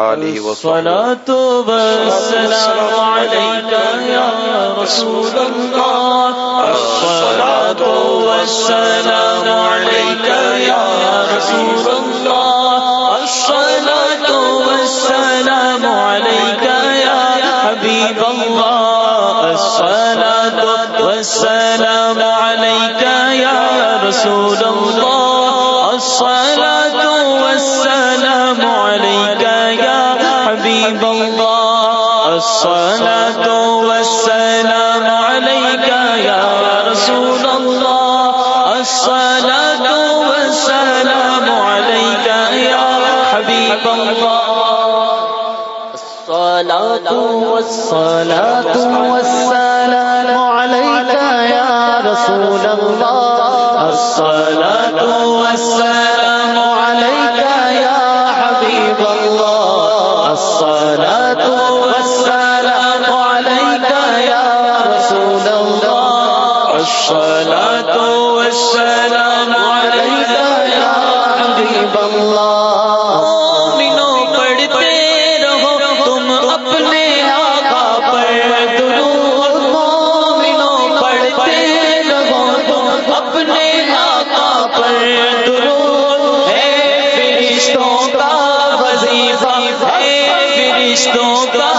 آله وصحبه الصلاة والسلام عليك يا رسول الله الصلاة والسلام عليك يا رسول الله الصلاة والسلام عليك يا حبيب الله الصلاة والسلام عليك يا رسول الله الصلاة والسلام عليك يا رسول الله. الصلاة والسلام عليك يا حبيب الله. الصلاة والصلاة والسلام عليك يا رسول الله. الصلاة والسلام والسلام عليك يا مومنوں پڑھتے رہو تم اپنے آقا پر درود مومنوں پڑھتے رہو تم اپنے آقا پر درود ہے فرشتوں کا وظیفہ ہے فرشتوں کا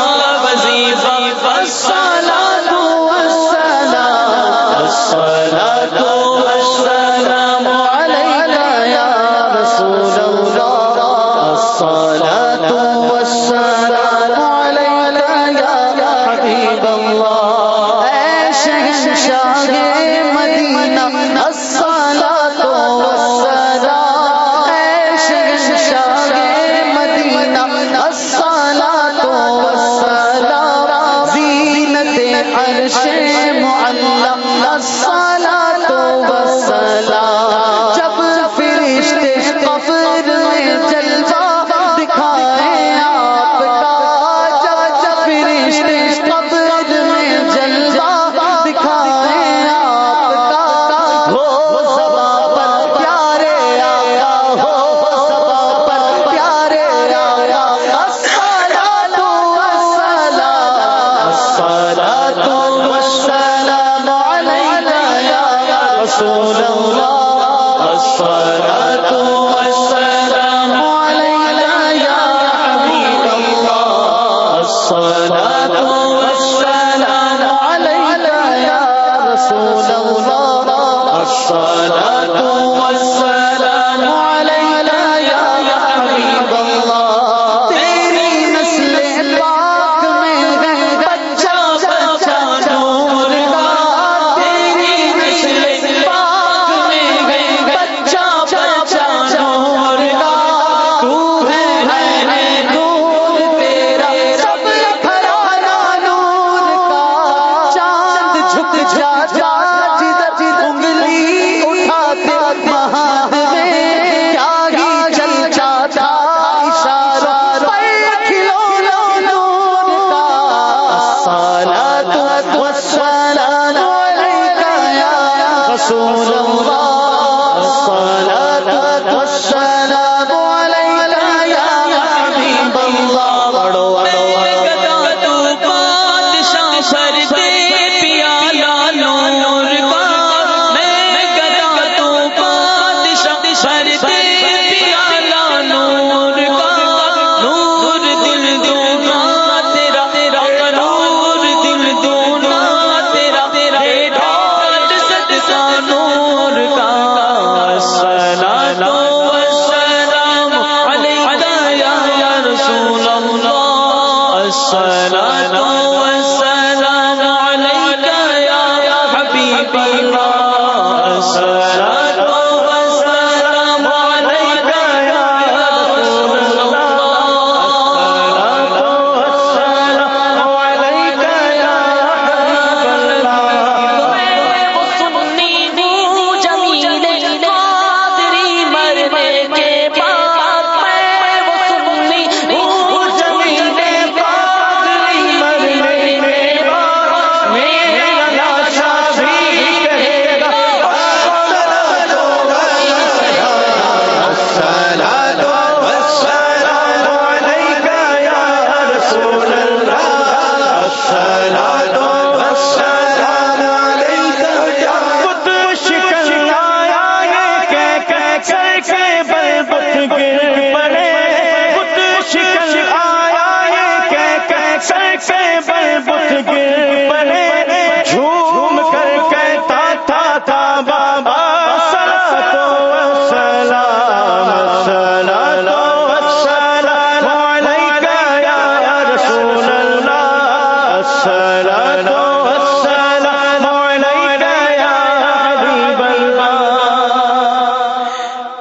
والسلام رسول اللہ سلام